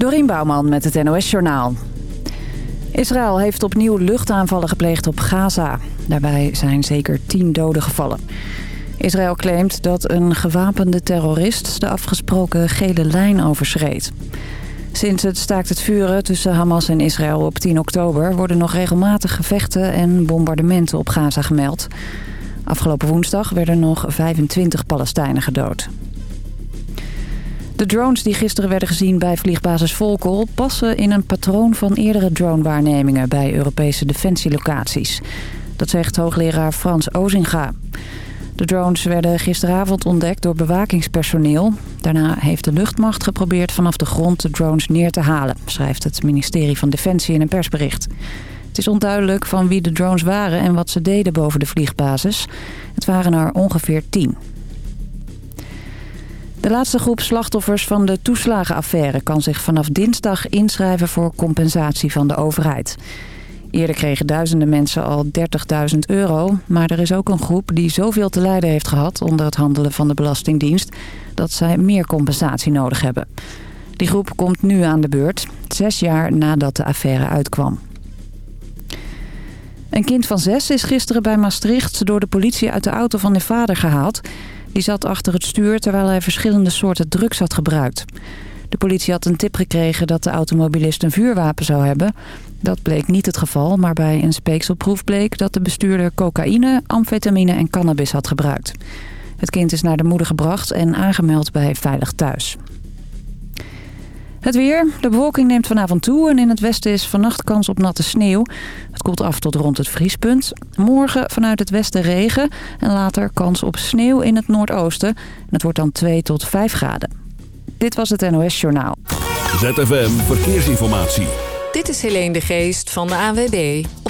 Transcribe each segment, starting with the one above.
Dorien Bouwman met het NOS Journaal. Israël heeft opnieuw luchtaanvallen gepleegd op Gaza. Daarbij zijn zeker tien doden gevallen. Israël claimt dat een gewapende terrorist de afgesproken gele lijn overschreed. Sinds het staakt het vuren tussen Hamas en Israël op 10 oktober... worden nog regelmatig gevechten en bombardementen op Gaza gemeld. Afgelopen woensdag werden nog 25 Palestijnen gedood. De drones die gisteren werden gezien bij vliegbasis Volkel... passen in een patroon van eerdere dronewaarnemingen... bij Europese defensielocaties. Dat zegt hoogleraar Frans Ozinga. De drones werden gisteravond ontdekt door bewakingspersoneel. Daarna heeft de luchtmacht geprobeerd vanaf de grond de drones neer te halen... schrijft het ministerie van Defensie in een persbericht. Het is onduidelijk van wie de drones waren en wat ze deden boven de vliegbasis. Het waren er ongeveer tien. De laatste groep slachtoffers van de toeslagenaffaire kan zich vanaf dinsdag inschrijven voor compensatie van de overheid. Eerder kregen duizenden mensen al 30.000 euro, maar er is ook een groep die zoveel te lijden heeft gehad onder het handelen van de Belastingdienst dat zij meer compensatie nodig hebben. Die groep komt nu aan de beurt, zes jaar nadat de affaire uitkwam. Een kind van zes is gisteren bij Maastricht door de politie uit de auto van de vader gehaald. Die zat achter het stuur terwijl hij verschillende soorten drugs had gebruikt. De politie had een tip gekregen dat de automobilist een vuurwapen zou hebben. Dat bleek niet het geval, maar bij een speekselproef bleek dat de bestuurder cocaïne, amfetamine en cannabis had gebruikt. Het kind is naar de moeder gebracht en aangemeld bij Veilig Thuis. Het weer. De bewolking neemt vanavond toe en in het westen is vannacht kans op natte sneeuw. Het koelt af tot rond het vriespunt. Morgen vanuit het westen regen en later kans op sneeuw in het noordoosten. En het wordt dan 2 tot 5 graden. Dit was het NOS Journaal. ZFM Verkeersinformatie. Dit is Helene de Geest van de ANWB.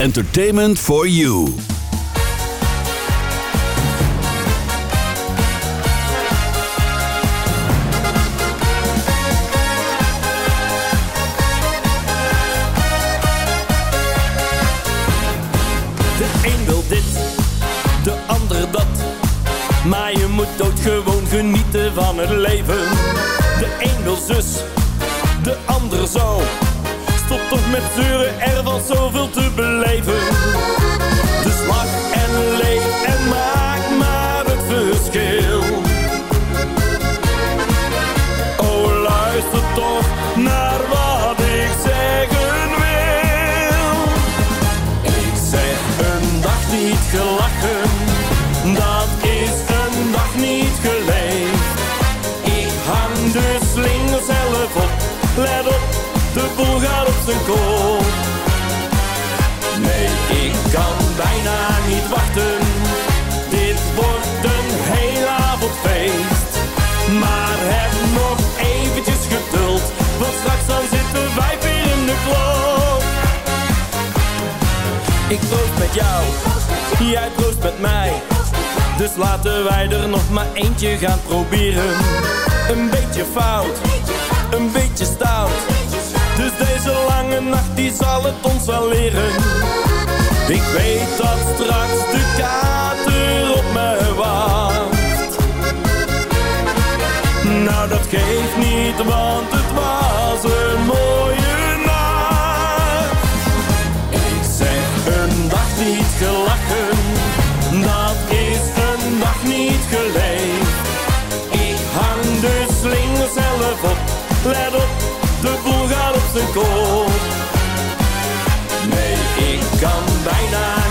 Entertainment for you. De een wil dit, de ander dat. Maar je moet ook gewoon genieten van het leven. De een wil zus, de ander zo. Toch met zeuren, er valt zoveel te beleven. Nee, ik kan bijna niet wachten, dit wordt een heel avondfeest. Maar heb nog eventjes geduld, want straks dan zitten wij weer in de klok. Ik proost met jou, jij proost met mij. Dus laten wij er nog maar eentje gaan proberen. Een beetje fout, een beetje stout. Dus deze lange nacht die zal het ons wel leren. Ik weet dat straks de kater op me wacht. Nou dat geeft niet, want het was een mooie nacht. Ik zeg een dag niet gelachen, kan bijna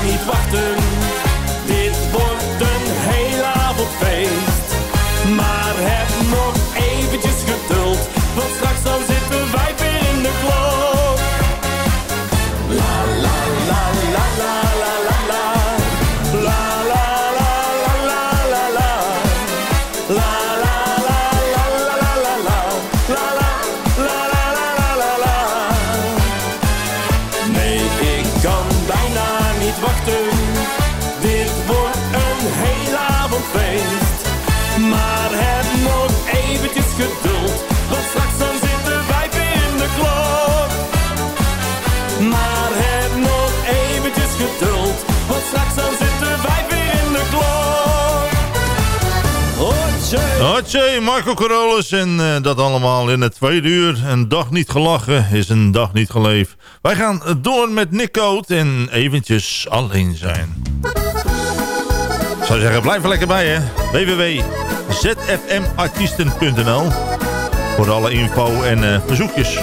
Hartje, Marco Carolus en uh, dat allemaal in het tweede uur. Een dag niet gelachen is een dag niet geleefd. Wij gaan door met Nick Coat en eventjes alleen zijn. Ik zou zeggen, blijf er lekker bij hè. www.zfmartiesten.nl Voor alle info en uh, verzoekjes.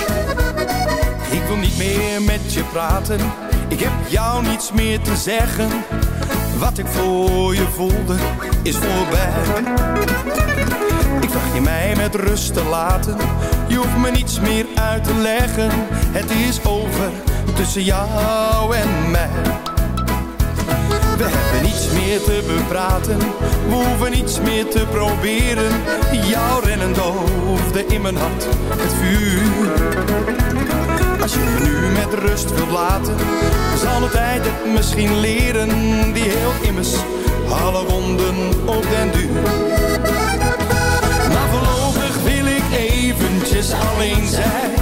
Ik wil niet meer met je praten. Ik heb jou niets meer te zeggen. Wat ik voor je voelde is voorbij. Ik vraag je mij met rust te laten. Je hoeft me niets meer uit te leggen. Het is over tussen jou en mij. We hebben niets meer te bepraten. We hoeven niets meer te proberen. Jouw rennen doofde in mijn hart het vuur. Als je me nu met rust wilt laten, zal de tijd het misschien leren. Die heel immers alle wonden op den duur. Eventjes alleen zijn.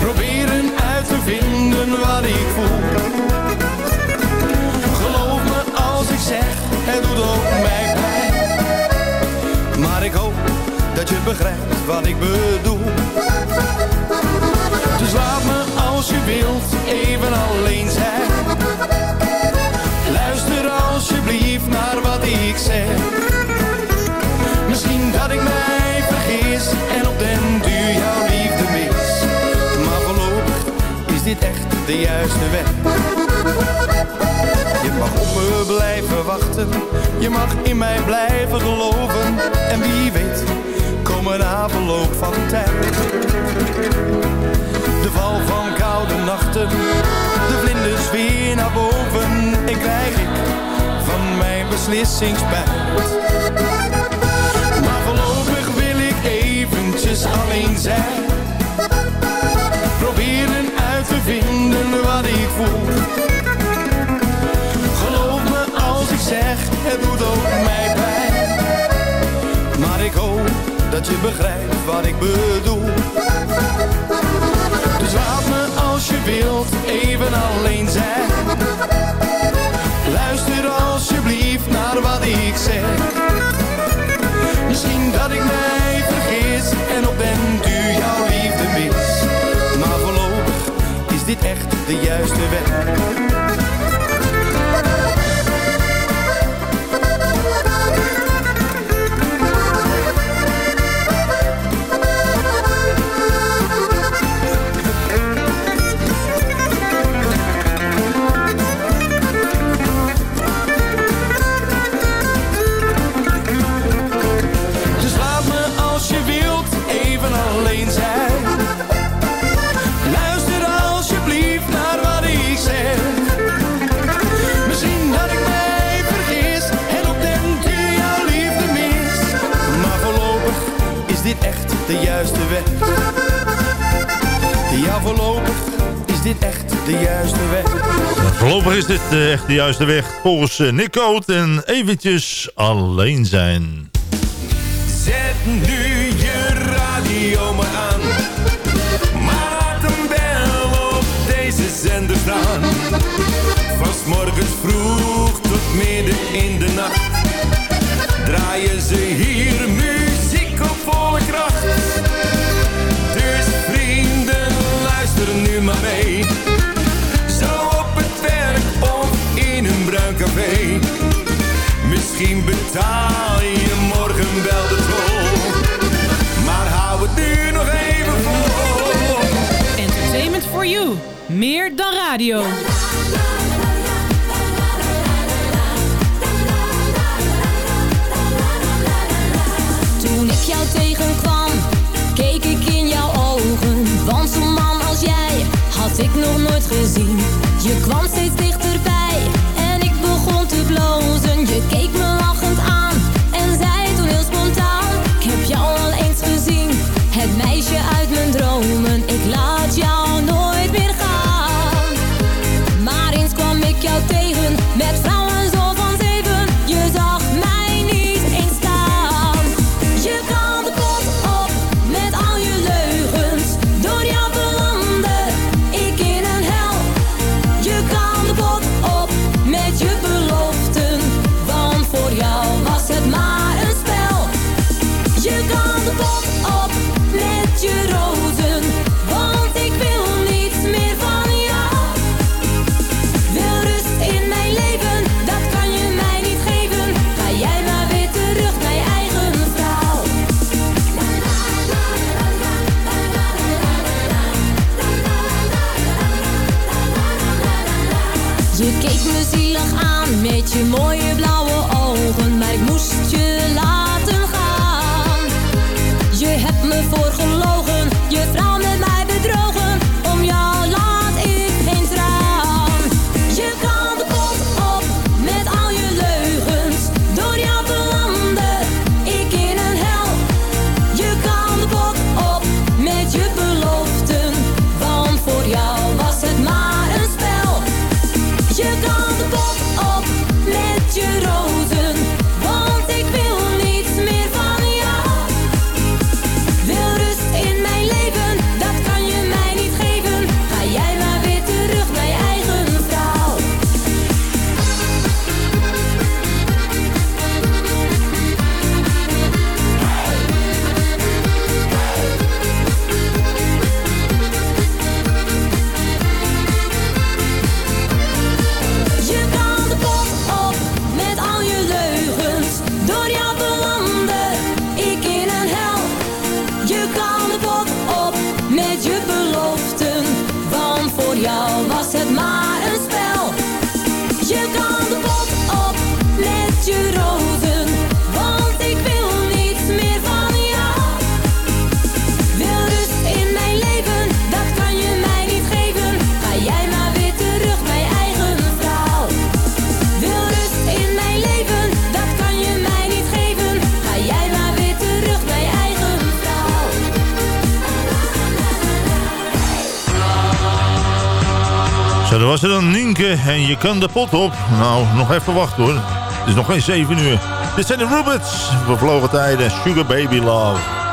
Proberen uit te vinden wat ik voel. Geloof me als ik zeg, het doet ook mij pijn. Maar ik hoop dat je begrijpt wat ik bedoel. Dus laat me als je wilt even alleen zijn. Luister alsjeblieft naar wat ik zeg. Misschien dat ik mij en op den duur jouw liefde mis. Maar voorlopig is dit echt de juiste weg. Je mag op me blijven wachten, je mag in mij blijven geloven. En wie weet, komen na verloop van tijd de val van koude nachten, de vlinders weer naar boven. En krijg ik van mijn beslissing spijt. Eventjes alleen zijn. Proberen uit te vinden wat ik voel. Geloof me als ik zeg, het doet ook mij pijn. Maar ik hoop dat je begrijpt wat ik bedoel. Dus laat me als je wilt even alleen zijn. Luister alsjeblieft naar wat ik zeg. Misschien dat ik mij vergis en op den duur jouw liefde mis. Maar voorlopig is dit echt de juiste weg. Voorlopig is dit echt de juiste weg. Voorlopig is dit uh, echt de juiste weg volgens uh, Nick Coat en eventjes alleen zijn. Zet nu je radio maar aan. Maak hem wel op deze zender staan. Van 's morgens vroeg tot midden in de nacht. Draaien ze Zo op het werk of in een bruin café. Misschien betaal je morgen wel de tol. Maar hou het nu nog even vol. Entertainment for you. Meer dan radio. Ik nog nooit gezien. Je kwam steeds dichterbij en ik begon te blozen. Je keek me lachend aan en zei toen heel spontaan: Ik heb jou al eens gezien, het meisje uit mijn dromen. Ik laat jou nooit meer gaan. Maar eens kwam ik jou tegen met vrouwen en je kan de pot op. Nou, nog even wachten hoor. Het is nog geen 7 uur. Dit zijn de Rubens. Vervlogen tijden. Sugar Baby Love.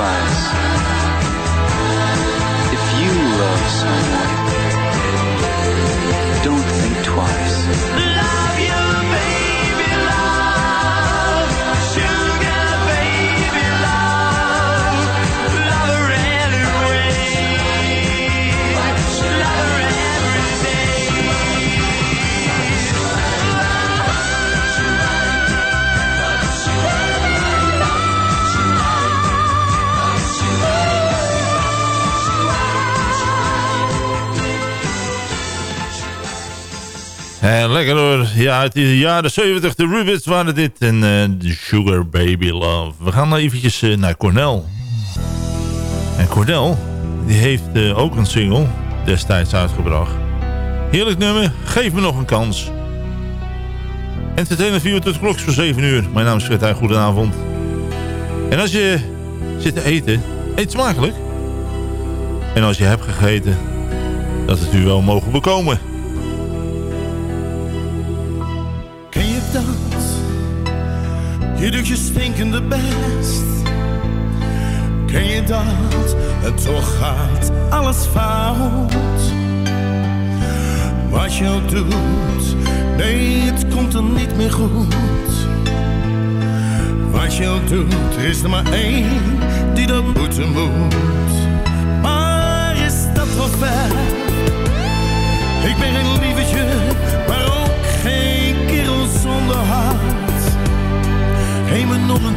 sacrifice. Lekker hoor. Ja, uit de jaren 70, de Rubits waren dit. En de Sugar Baby Love. We gaan nou eventjes eh, naar Cornell. En Cornell, die heeft eh, ook een single destijds uitgebracht. Heerlijk nummer, geef me nog een kans. Entertainment 4 tot de klok is voor 7 uur. Mijn naam is Fred goedenavond. En als je zit te eten, eet smakelijk. En als je hebt gegeten, dat het u wel mogen bekomen. Je doet je stinkende best. Ken je dat? En toch gaat alles fout. Wat je ook doet, nee, het komt er niet meer goed. Wat je ook doet, er is er maar één die dat moeten moet.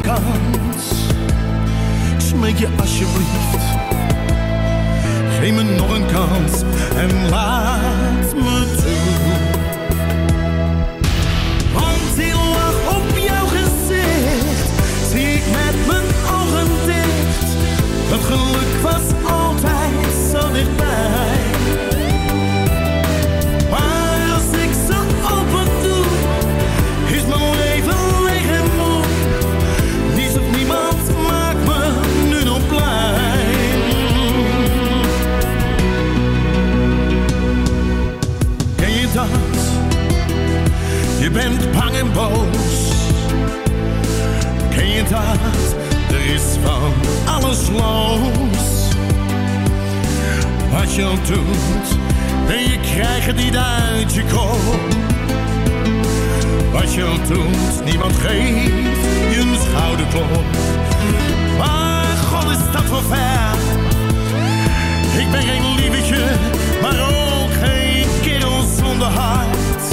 Kans, smeek je alsjeblieft. Geef me nog een kans en laat me toe. Bent bang en boos. Ken je dat? Er is van alles los. Wat je ook doet, en je krijgt het niet uit je kop. Wat je doet, niemand geeft je een schouderklop. Maar god is dat wel ver. Ik ben geen lievertje, maar ook geen kerel zonder hart.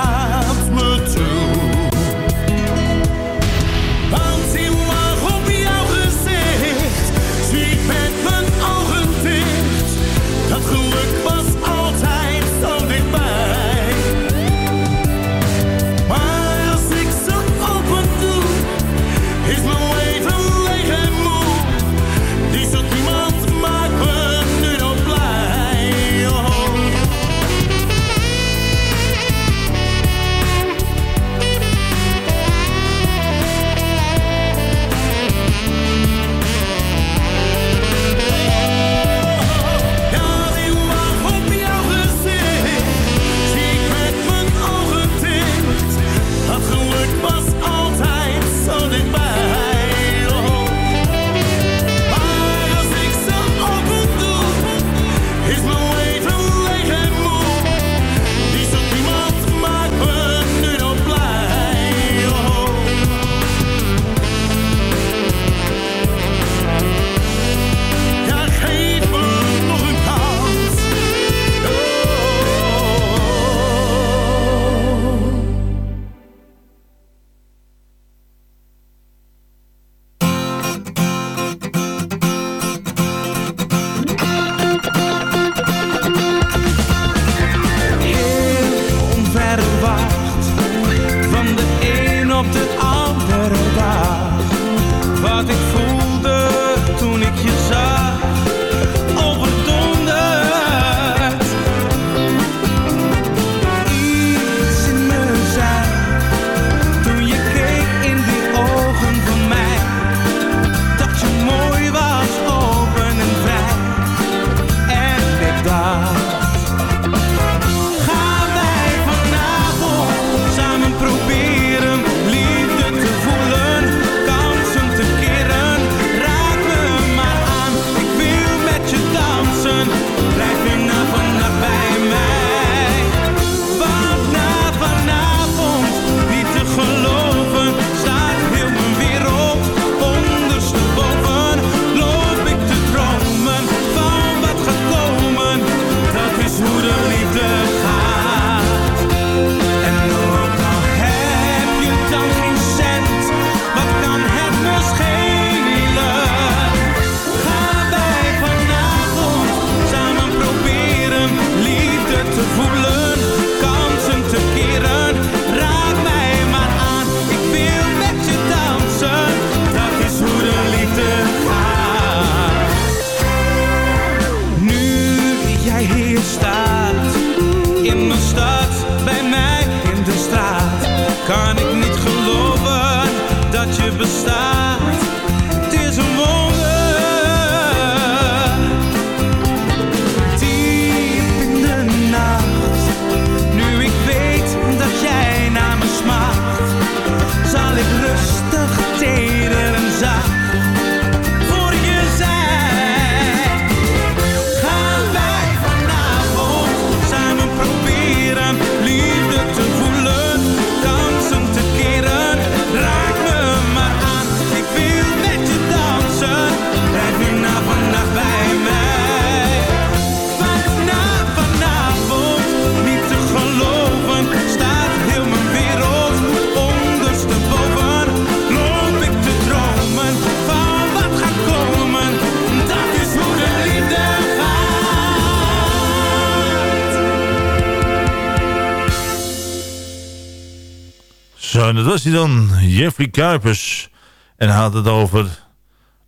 was hij dan, Jeffrey Kuipers. En hij had het over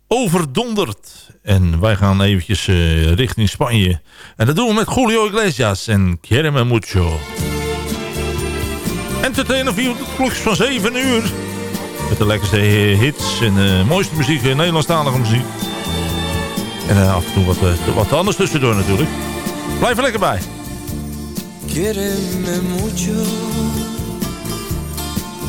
overdonderd. En wij gaan eventjes eh, richting Spanje. En dat doen we met Julio Iglesias en Quiereme Mucho. Entertainer via de klokjes van 7 uur. Met de lekkerste hits en de mooiste muziek, eh, Nederlandstalige muziek. En eh, af en toe wat, eh, wat anders tussendoor natuurlijk. Blijf er lekker bij. Quiéreme mucho,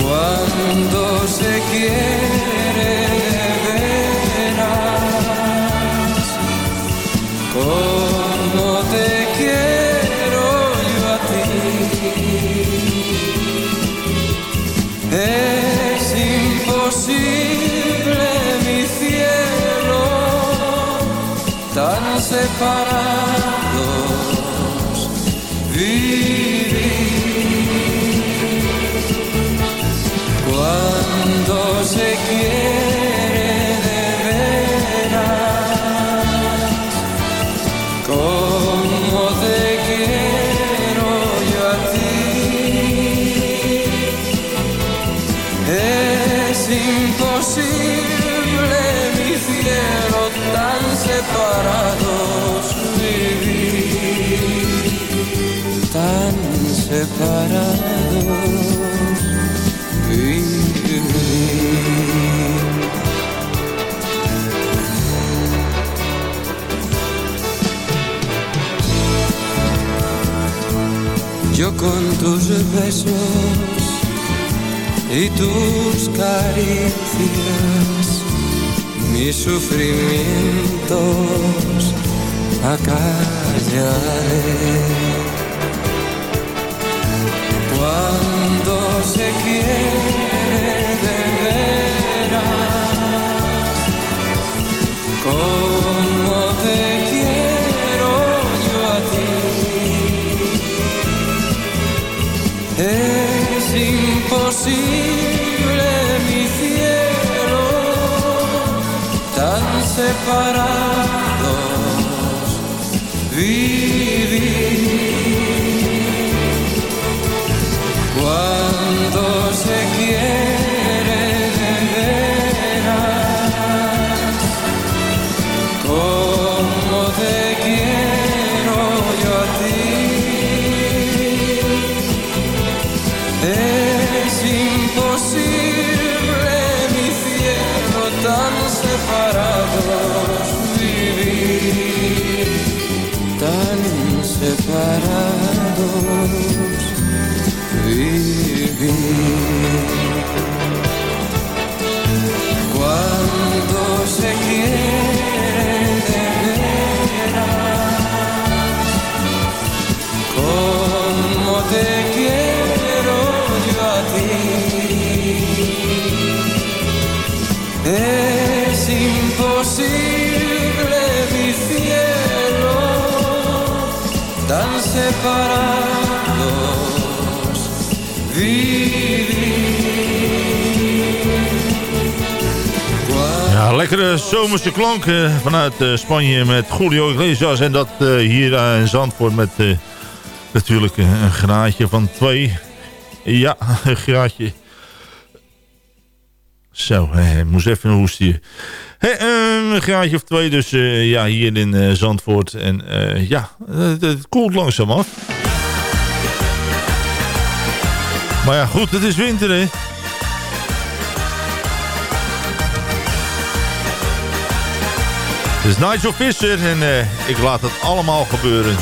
Cuando se quiere de veras, como te quiero yo a ti, es imposible mi cielo, tan separados vivir. Se quiere de veras, como te quiero yo a ti, es imposible mi cielo tan separados vivir, tan separados Yo con tus besos y tus caricias, mis sufrimientos acallaré. Cuando se quiere de veras, como imposible mi cielo, tan separados tan separados Ja, lekkere zomerse klanken vanuit eh, Spanje met Julio Iglesias. En dat eh, hier eh, in Zandvoort met natuurlijk een graadje van twee. Ja, een graadje. Zo, ik moest even hier. Hé, eh, een graadje of twee dus eh, ja, hier in eh, Zandvoort. En eh, ja, het, koelt langzaam af. Maar ja, goed, het is winter, hè. Het is Nigel Visser en eh, ik laat het allemaal gebeuren.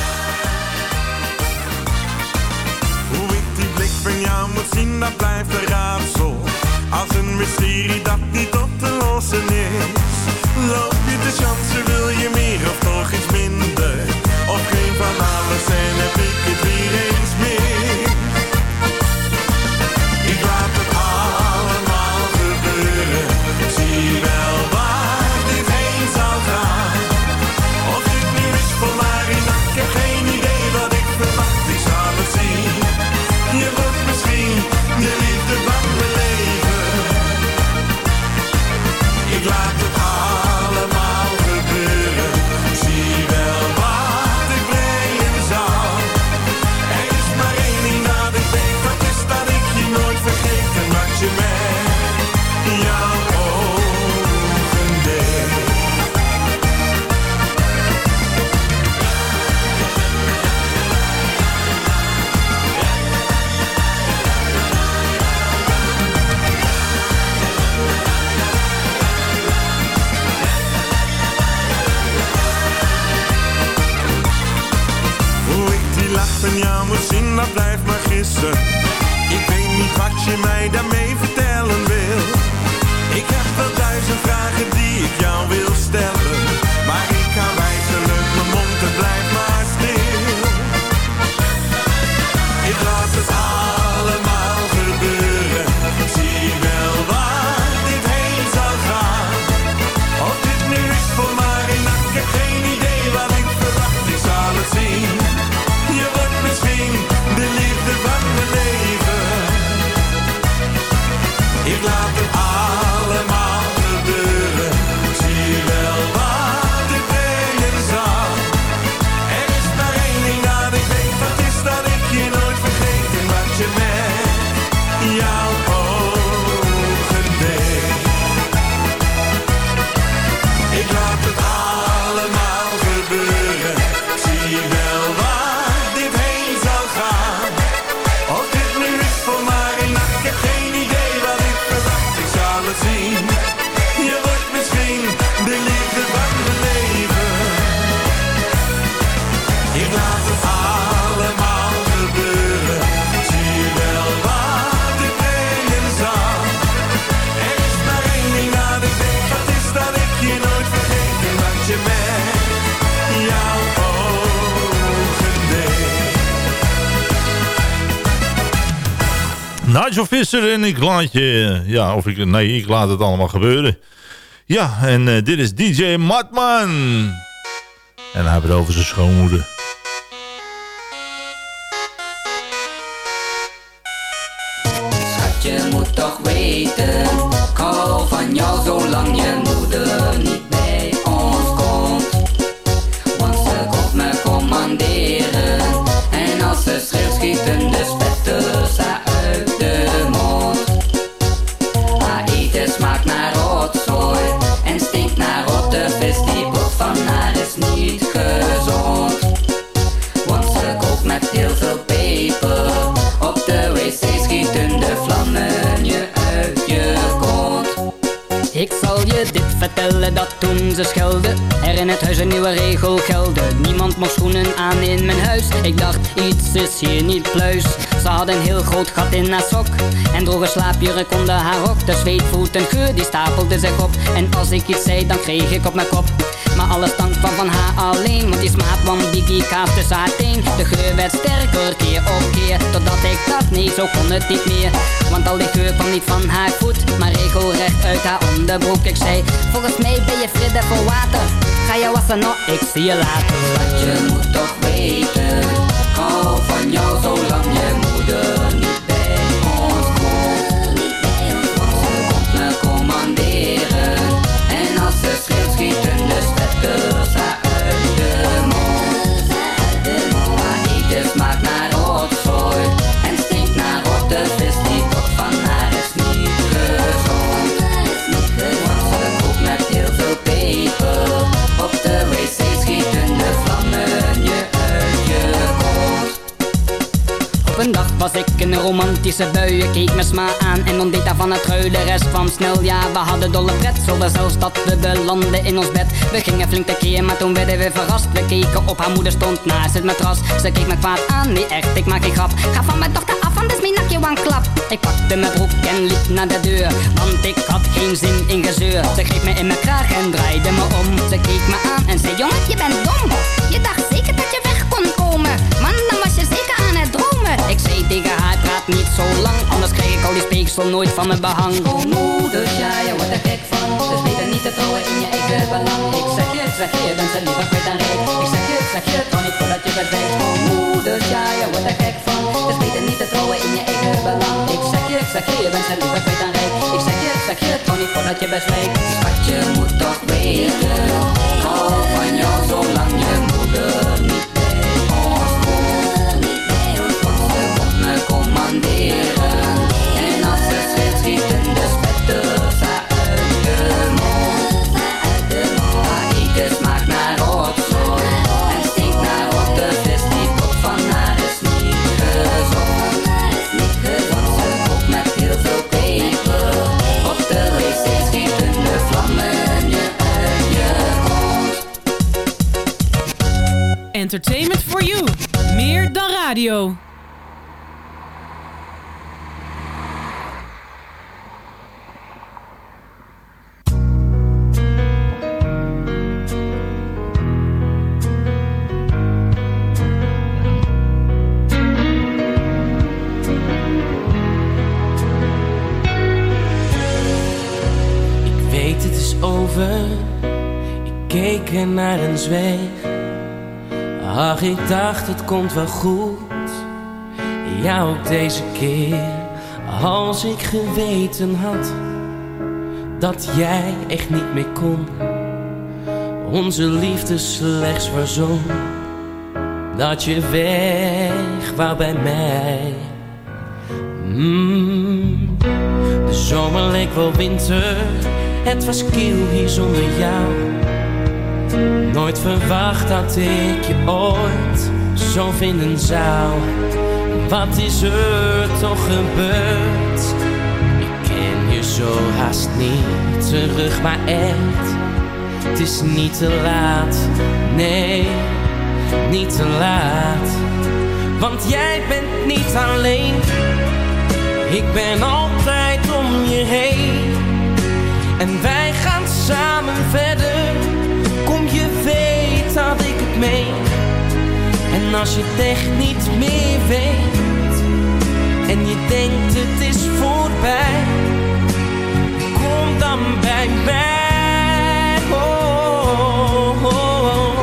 Hoe ik die blik van jou moet zien, dat blijft een raadsel. Als een mysterie dat niet op lossen is. Loop je de chance, Ik weet niet wat je mij daarmee vertellen wil. Ik heb wel duizend vragen die ik jou wil stellen. Nigel Visser en ik laat. Ja, of ik... Nee, ik laat het allemaal gebeuren. Ja, en eh, dit is DJ Matman. En hij heeft het over zijn schoonmoeder. Je moet toch weten, ik hou van jou zolang je moeder niet toen ze schelde Er in het huis een nieuwe regel gelde. Niemand mocht schoenen aan in mijn huis. Ik dacht iets is hier niet pluis. Ze had een heel groot gat in haar sok. En droge slaapjurk onder haar rok De en geur die stapelde zich op. En als ik iets zei dan kreeg ik op mijn kop alles stank van van haar alleen. Want die smaak kwam die kaas tussen haar teen De geur werd sterker keer op keer Totdat ik dacht nee zo kon het niet meer. Want al die geur kwam niet van haar voet Maar regelrecht uit haar onderbroek. Ik zei volgens mij ben je fridde voor water. Ga je wassen nou ik zie je later. Want je moet toch weten hou van jou zolang je moeder romantische bui Ik keek me sma aan. En ontdeed daarvan het ruil De rest kwam snel, ja we hadden dolle pret Zonder zelfs dat we belanden in ons bed. We gingen flink tekeer, maar toen werden we verrast. We keken op, haar moeder stond naast het matras. Ze keek me kwaad aan, nee echt, ik maak geen grap. Ga van mijn dochter af, anders minak je one klap Ik pakte mijn broek en liep naar de deur Want ik had geen zin in gezeur. Ze greep me in mijn kraag en draaide me om. Ze keek me aan en zei, jongen je bent dom Je dacht zeker dat je weg kon komen dromen Ik zei tegen haar, praat niet zo lang Anders krijg ik al die speeksel nooit van mijn behang. Oh moeders, ja, je wordt er gek van. Dus beter niet te trouwen in je eigen belang. Ik zeg je, zeg je, je bent ze liever kwijt dan rijk Ik zeg je, zeg je, trouw niet voordat je verdwijnt Oh moeders, ja, je wordt er gek van. Dus beter niet te trouwen in je eigen belang. Ik zeg je, ik zeg je, je bent ze liever kwijt dan rijk Ik zeg je, ik zeg je, trouw niet voordat je bezwijkt Schat, je moet toch weten hou van jou zolang je moeder Entertainment for you. Meer dan radio. Ik weet het is over. Ik keek er naar en zweeg. Ach, ik dacht het komt wel goed. Ja, deze keer. Als ik geweten had dat jij echt niet meer kon. Onze liefde slechts verzon. Dat je weg wou bij mij. Mm. De zomer leek wel winter, het was kil hier zonder jou. Nooit verwacht dat ik je ooit zo vinden zou. Wat is er toch gebeurd? Ik ken je zo haast niet terug, maar echt, het is niet te laat. Nee, niet te laat. Want jij bent niet alleen. Ik ben altijd om je heen. En wij gaan samen verder. En als je het echt niet meer weet. En je denkt het is voorbij. Kom dan bij mij. Oh, oh, oh.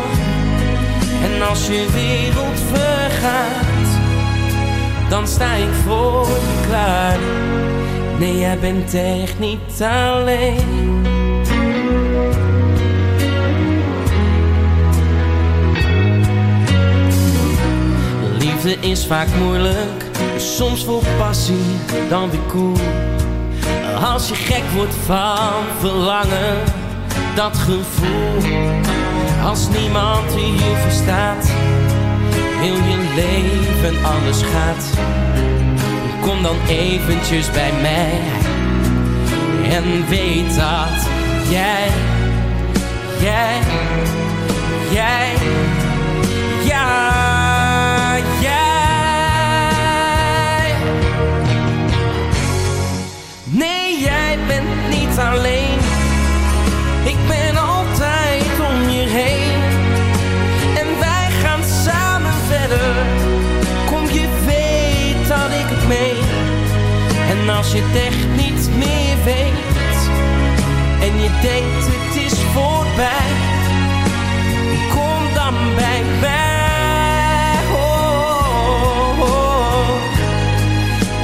En als je wereld vergaat dan sta ik voor je klaar. Nee, jij bent echt niet alleen. Liefde is vaak moeilijk, soms vol passie, dan weer cool. Als je gek wordt van verlangen, dat gevoel. Als niemand je verstaat heel je leven alles gaat. Kom dan eventjes bij mij en weet dat jij, jij, jij, En als je het echt niet meer weet. En je denkt het is voorbij. Kom dan bij mij. Oh, oh, oh.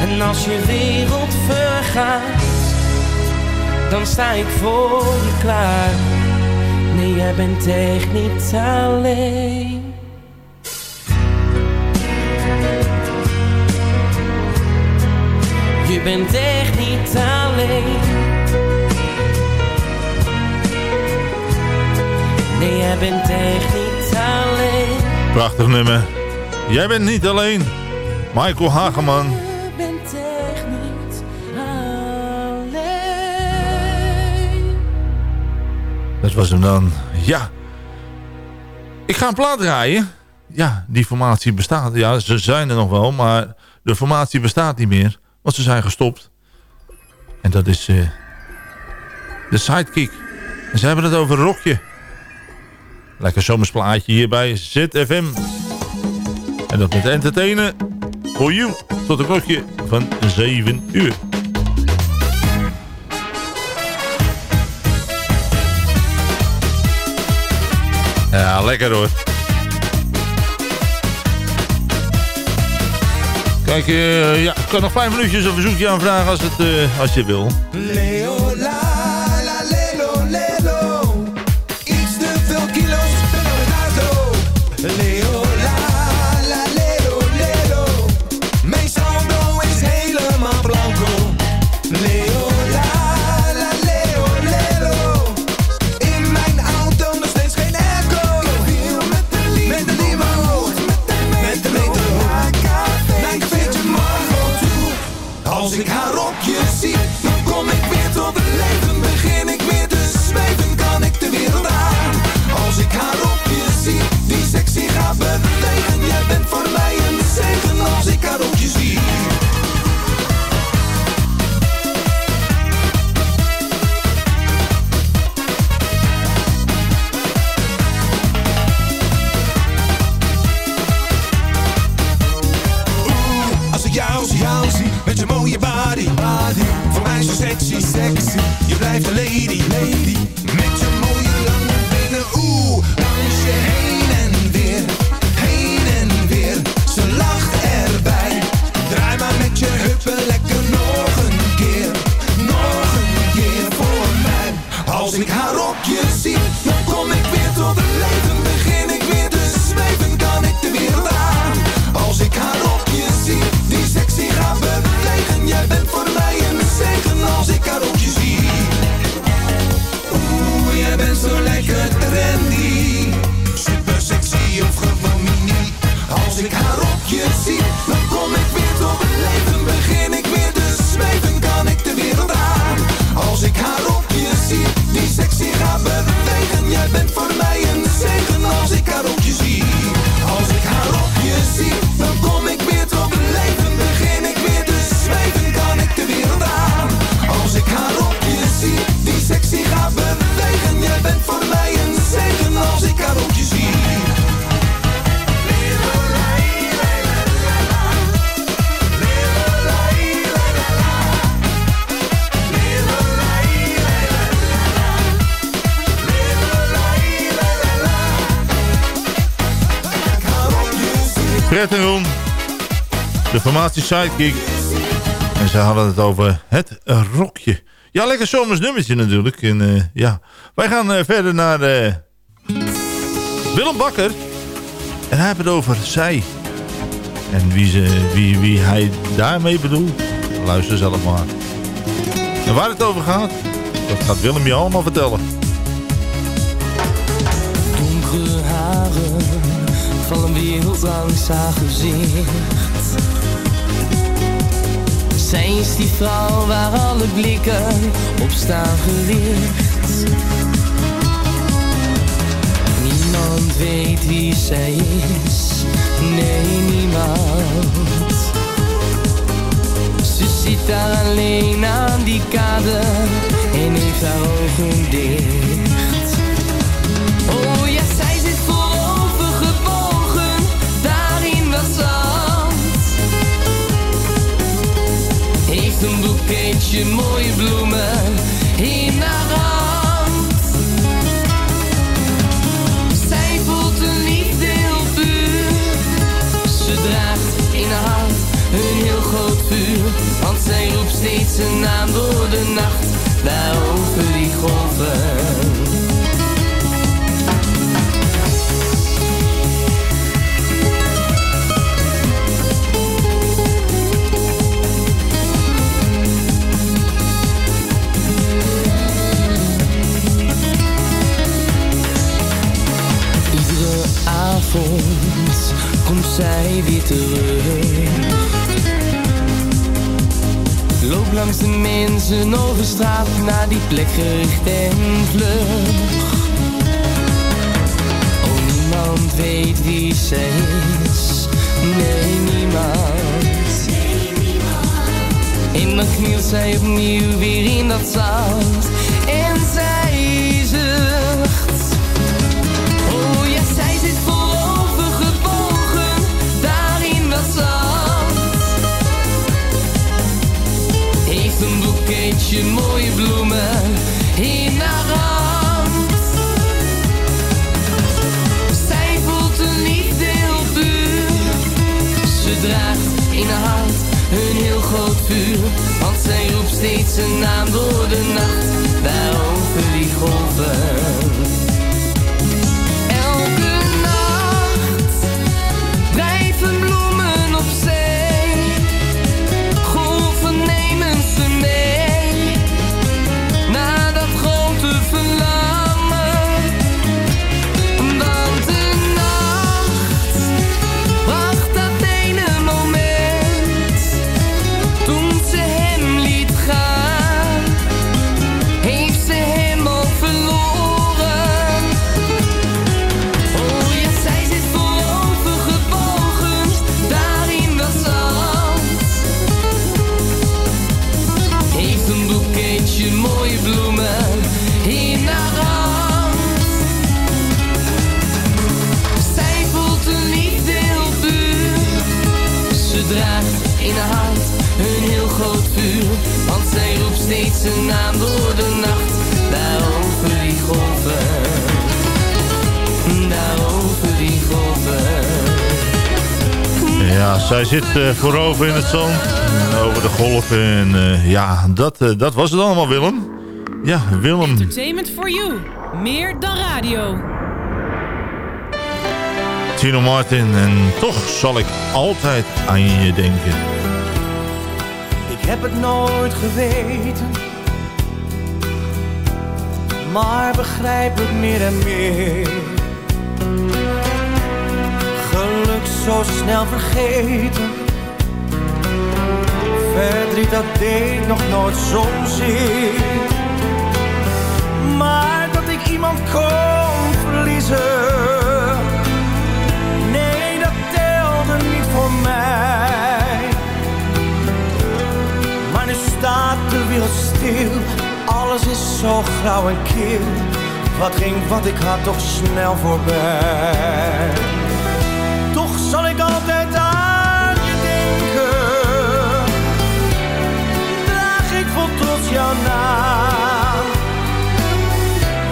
En als je wereld vergaat. Dan sta ik voor je klaar. Nee, jij bent echt niet alleen. Je bent echt niet alleen. Nee, jij bent echt niet alleen. Prachtig nummer. Jij bent niet alleen. Michael Hageman. Je bent echt niet alleen. Dat was hem dan. Ja. Ik ga een plaat draaien. Ja, die formatie bestaat. Ja, ze zijn er nog wel, maar de formatie bestaat niet meer. Ze zijn gestopt. En dat is eh, de Sidekick. En ze hebben het over rokje. Lekker zomersplaatje hier bij ZFM. En dat met entertainen. Voor. Tot een klokje van 7 uur. Ja, lekker hoor. Kijk, eh, ja, ik kan nog vijf minuutjes een verzoekje aanvragen als, het, eh, als je wil. De formatie Sidekick. En ze hadden het over het rokje. Ja, lekker zomers nummertje natuurlijk. En eh, ja, wij gaan eh, verder naar eh, Willem Bakker. En hij het over zij. En wie, ze, wie, wie hij daarmee bedoelt, luister zelf maar. En waar het over gaat, dat gaat Willem je allemaal vertellen. Donkere haren vallen wereld langs haar gezicht. Zij is die vrouw waar alle blikken op staan gericht. Niemand weet wie zij is, nee niemand. Ze zit daar alleen aan die kade en heeft haar ogen dicht. Heeft een boeketje mooie bloemen in haar hand. Zij voelt een liefde heel puur. Ze draagt in haar hart een heel groot vuur. Want zij roept steeds een naam door de nacht, daar over die golven. Terug. Loop langs de mensen over straat naar die plek gericht en vlug. Oh, niemand weet wie zij is. Nee, niemand. En dan knielt zij opnieuw weer in dat zand. Boeketje mooie bloemen in haar hand. Zij voelt een liefde heel puur. Ze draagt in haar hart een heel groot vuur. Want zij roept steeds een naam door de nacht, daar over die golven. Zit eh, voorover in het zand. en Over de golven. En eh, ja, dat, eh, dat was het allemaal, Willem. Ja, Willem. Entertainment for you. Meer dan radio. Tino Martin. En toch zal ik altijd aan je denken. Ik heb het nooit geweten, maar begrijp het meer en meer. Zo snel vergeten, verdriet dat deed nog nooit zozeer. Maar dat ik iemand kon verliezen, nee dat telde niet voor mij. Maar nu staat de wereld stil, alles is zo grauw en kil. Wat ging wat ik had toch snel voorbij.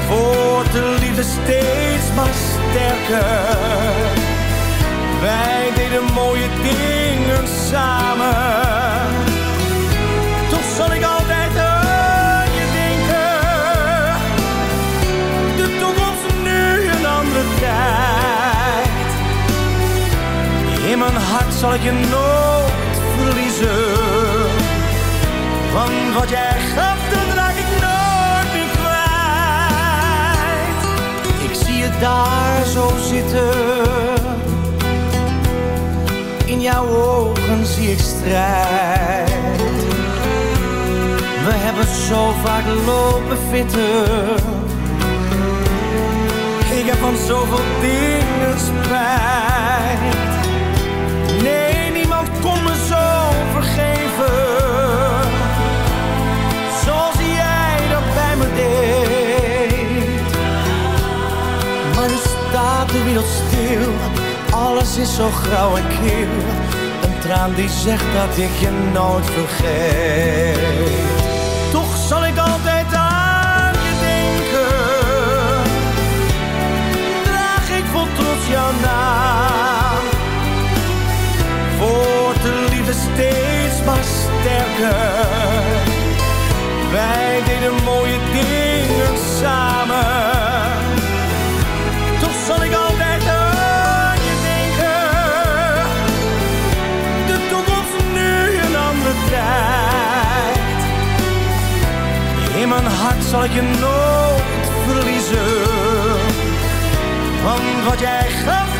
Wordt de liefde steeds maar sterker. Wij deden mooie dingen samen. Toch zal ik altijd aan je denken. De toekomst nu een andere tijd. In mijn hart zal ik je nooit verliezen. Want wat jij gaf, dat raak ik nooit meer kwijt. Ik zie je daar zo zitten. In jouw ogen zie ik strijd. We hebben zo vaak lopen fitten. Ik heb van zoveel dingen spijt. Is zo grauw en kil. Een traan die zegt dat ik je nooit vergeet. Toch zal ik altijd aan je denken. Draag ik vol trots jouw naam. Wordt de liefde steeds maar sterker. In mijn hart zal ik je nooit verliezen. Want wat jij gaf,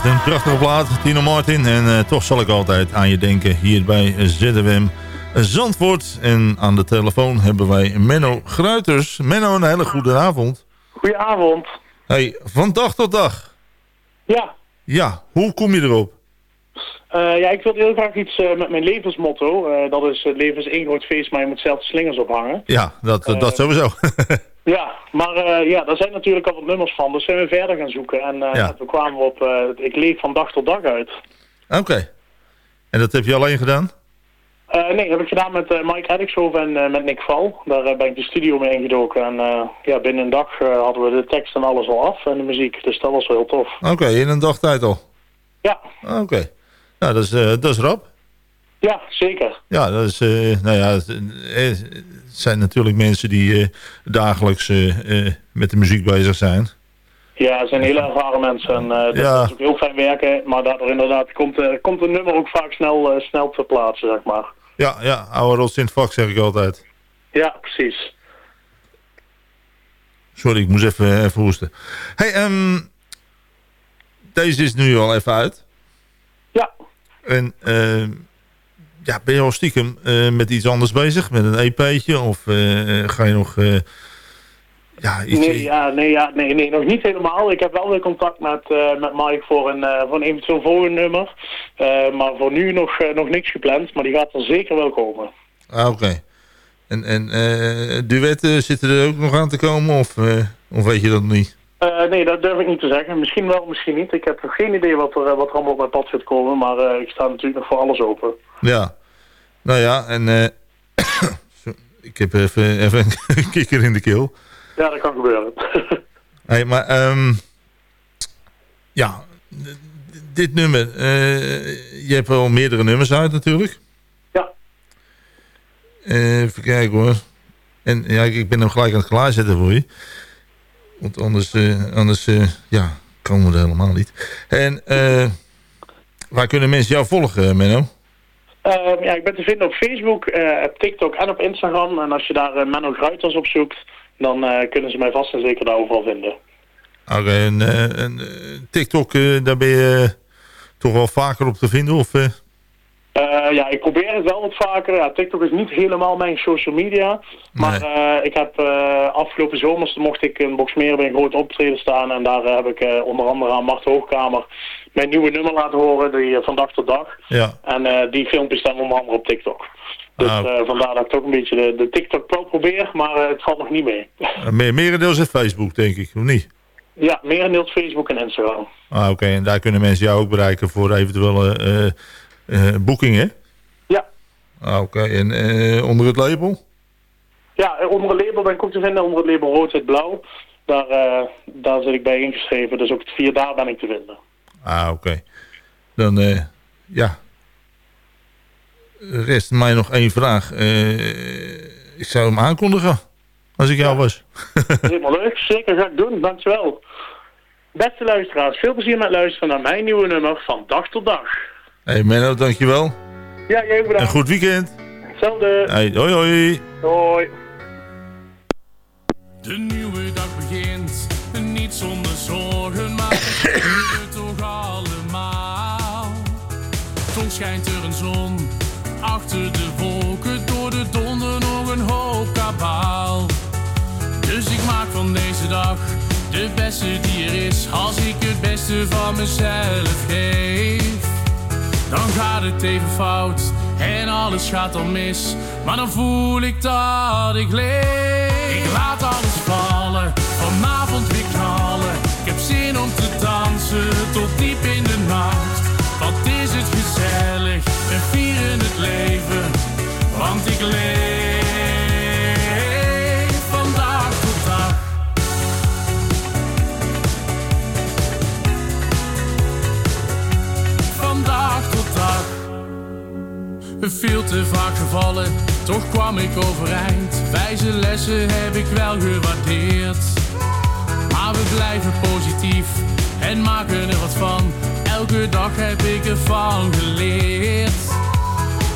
blijft een prachtige plaat, Tino Martin. En eh, toch zal ik altijd aan je denken hier bij ZWM Zandvoort. En aan de telefoon hebben wij Menno Gruiters. Menno, een hele goede avond. Goedenavond. Hey, van dag tot dag. Ja, Ja, hoe kom je erop? eh, ja, ik wil heel graag iets eh, met mijn levensmotto. Dat is het leven is één groot feest, maar je moet zelf de slingers ophangen. Ja, dat, dat sowieso. Ja, maar eh, ja, daar zijn natuurlijk al wat nummers van. Dus zijn we verder gaan zoeken. En eh, Ja. toen kwamen we op eh, Ik leef van dag tot dag uit. Oké. En dat heb je alleen gedaan? Eh, nee, dat heb ik gedaan met eh, Mike Reddickshoven en eh, met Nick Val. Daar eh, ben ik de studio mee ingedoken. En eh, ja, binnen een dag eh, hadden we de tekst en alles al af en de muziek. Dus dat was wel heel tof. Oké, in een dag tijd al? Ja. Oké. Nou, dat is, eh, dat is rap. Ja, zeker. Ja, dat is, eh, nou ja, het, zijn natuurlijk mensen die eh, dagelijks eh, eh, met de muziek bezig zijn. Ja, het zijn hele ervaren mensen en dat Ja. is ook heel fijn werken. Maar daardoor inderdaad komt, komt een nummer ook vaak snel, eh, snel ter plaatse, zeg maar. Ja, ja, oude rots in het vak zeg ik altijd. Ja, precies. Sorry, ik moest even, even hoesten. Hey, ehm, deze is nu al even uit. Ja. En ehm, ja, ben je al stiekem eh, met iets anders bezig? Met een EP'tje? Of eh, ga je nog... eh, ja, iets... Nee, ja, nee, ja, nee, nee, nog niet helemaal. Ik heb wel weer contact met, met Mike voor een, voor een eventueel volgend nummer. Maar voor nu nog, nog niks gepland, maar die gaat er zeker wel komen. Ah, oké. En, en duetten zitten er ook nog aan te komen? Of, of weet je dat niet? Eh, nee, dat durf ik niet te zeggen. Misschien wel, misschien niet. Ik heb geen idee wat er, eh, wat er allemaal op mijn pad gaat komen, maar eh, ik sta natuurlijk nog voor alles open. Ja. Nou ja, en... ik heb even, even een kikker in de keel. Ja, dat kan gebeuren. Hey, maar ehm, ja, dit nummer, je hebt wel meerdere nummers uit natuurlijk. Ja. Even kijken hoor. En ja, ik ik ben hem gelijk aan het klaarzetten voor je. Want anders, eh, anders eh, ja, komen we er helemaal niet. En eh, waar kunnen mensen jou volgen, Menno? Ehm, ja, ik ben te vinden op Facebook, op TikTok en op Instagram. En als je daar Menno Gruiters op zoekt, dan kunnen ze mij vast en zeker daar overal vinden. Oké, en, en TikTok, daar ben je toch wel vaker op te vinden? Of, eh? Ja, ik probeer het wel wat vaker. Ja, TikTok is niet helemaal mijn social media. Maar eh, ik heb eh, afgelopen zomer mocht ik in Boxmeer bij een groot optreden staan. En daar heb ik onder andere aan Mart Hoogkamer mijn nieuwe nummer laten horen, die van dag tot dag. Ja. En die filmpjes staan onder andere op TikTok. Dus Ah, vandaar dat ik toch een beetje de, de TikTok pro probeer, maar het valt nog niet mee. Meer, merendeels is Facebook, denk ik, of niet? ja, merendeels Facebook en Instagram. Ah, oké. En daar kunnen mensen jou ook bereiken voor eventuele eh, boekingen? Ja. Ah, oké. En eh, onder het label? Ja, eh, onder het label ben ik ook te vinden, onder het label Rood, Wit, Blauw. Daar, daar zit ik bij ingeschreven, dus ook via daar ben ik te vinden. Ah, oké. Dan, ja. Rest mij nog één vraag. Ik zou hem aankondigen, als ik jou was. Helemaal leuk, zeker ga ik doen, dankjewel. Beste luisteraars, veel plezier met luisteren naar mijn nieuwe nummer van dag tot dag. Hey Menno, dankjewel. Ja, jij ook bedankt. Een goed weekend. Hetzelfde. Hey, hoi hoi. Hoi. De nieuwe dag begint, niet zonder zorgen, maar het toch allemaal. Toch schijnt er een zon, achter de wolken, door de donder nog een hoop kabaal. Dus ik maak van deze dag de beste die er is, als ik het beste van mezelf geef. Dan gaat het even fout en alles gaat dan mis. Maar dan voel ik dat ik leef. Ik laat alles vallen, vanavond weer knallen. Ik heb zin om te dansen tot diep in de nacht. Wat is het gezellig, we vieren het leven. Want ik leef Dag. Veel te vaak gevallen, toch kwam ik overeind. Wijze lessen heb ik wel gewaardeerd. Maar we blijven positief en maken er wat van. Elke dag heb ik ervan geleerd.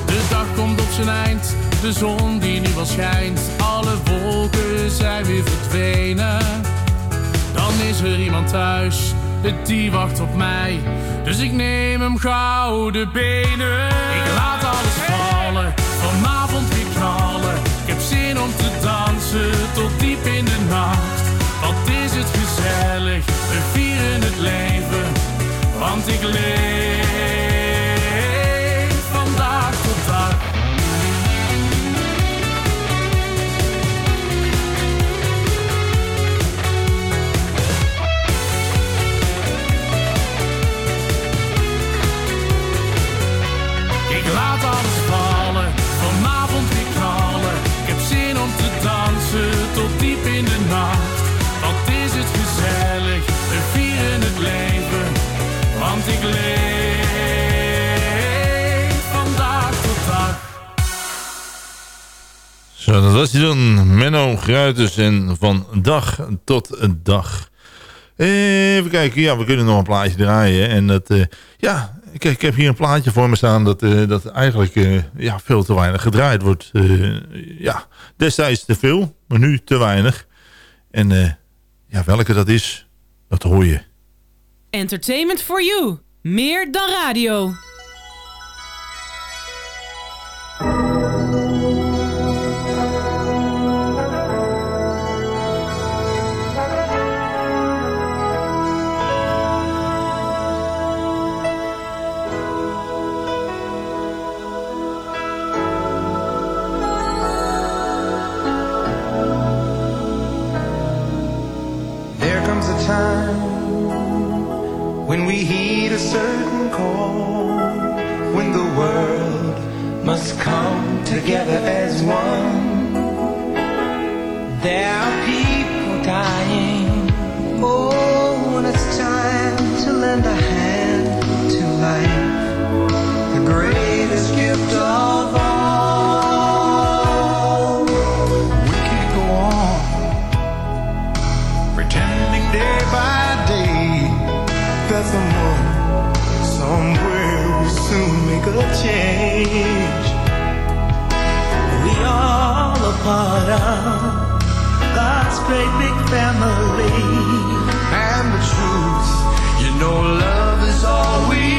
De dag komt op zijn eind, de zon die nu wel schijnt. Alle wolken zijn weer verdwenen. Dan is er iemand thuis, die wacht op mij. Dus ik neem hem gauw de benen. Ik laat alles vallen, vanavond weer knallen. Ik heb zin om te dansen tot diep in de nacht. Wat is het gezellig, we vieren het leven. Want ik leef Dat was hij dan. Menno Gruiters en van dag tot dag. Even kijken, ja, we kunnen nog een plaatje draaien. En dat, eh, ja, ik, ik heb hier een plaatje voor me staan dat, eh, dat eigenlijk eh, ja, veel te weinig gedraaid wordt. Ja, destijds te veel, maar nu te weinig. En ja, welke dat is, dat hoor je. Entertainment for you. Meer dan radio. We heed a certain call, when the world must come together as one. There are people dying. Oh, when it's time to lend a hand part of God's great big family, and the truth, you know, love is all we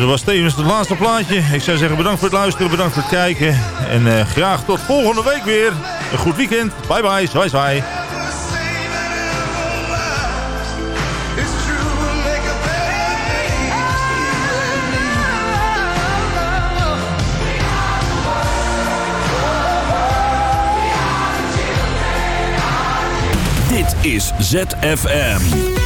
dat was tevens het laatste plaatje. Ik zou zeggen bedankt voor het luisteren, bedankt voor het kijken. En eh, graag tot volgende week weer. Een goed weekend. Bye bye, zwaai zwaai. Dit is ZFM.